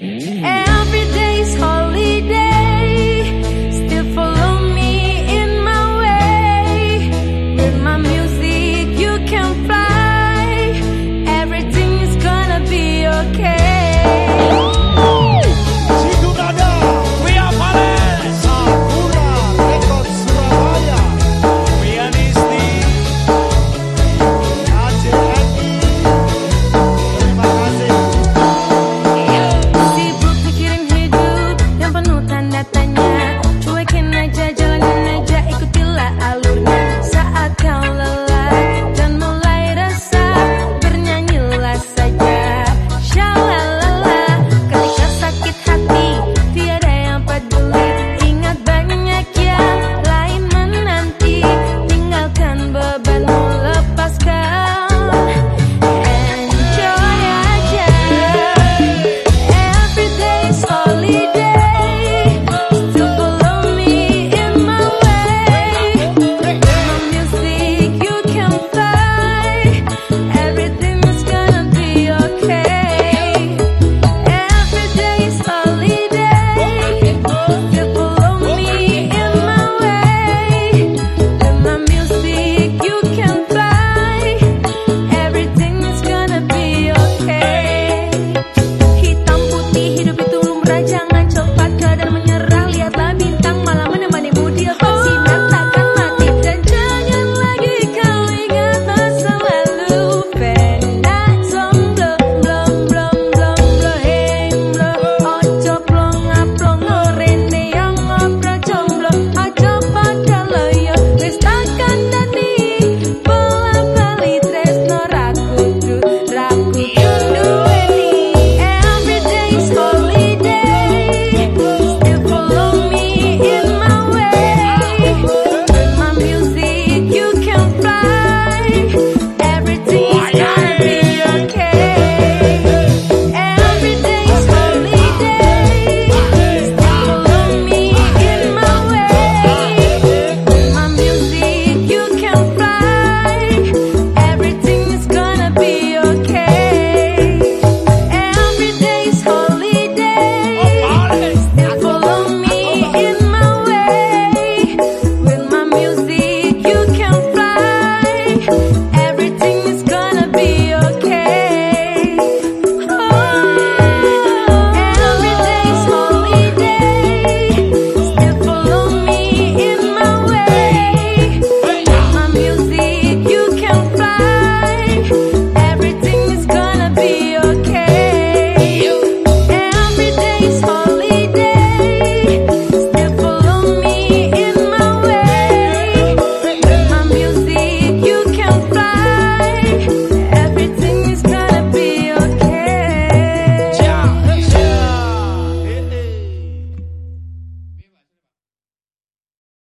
Mm. Ikutin aja, jalanin aja, ikutilah alur.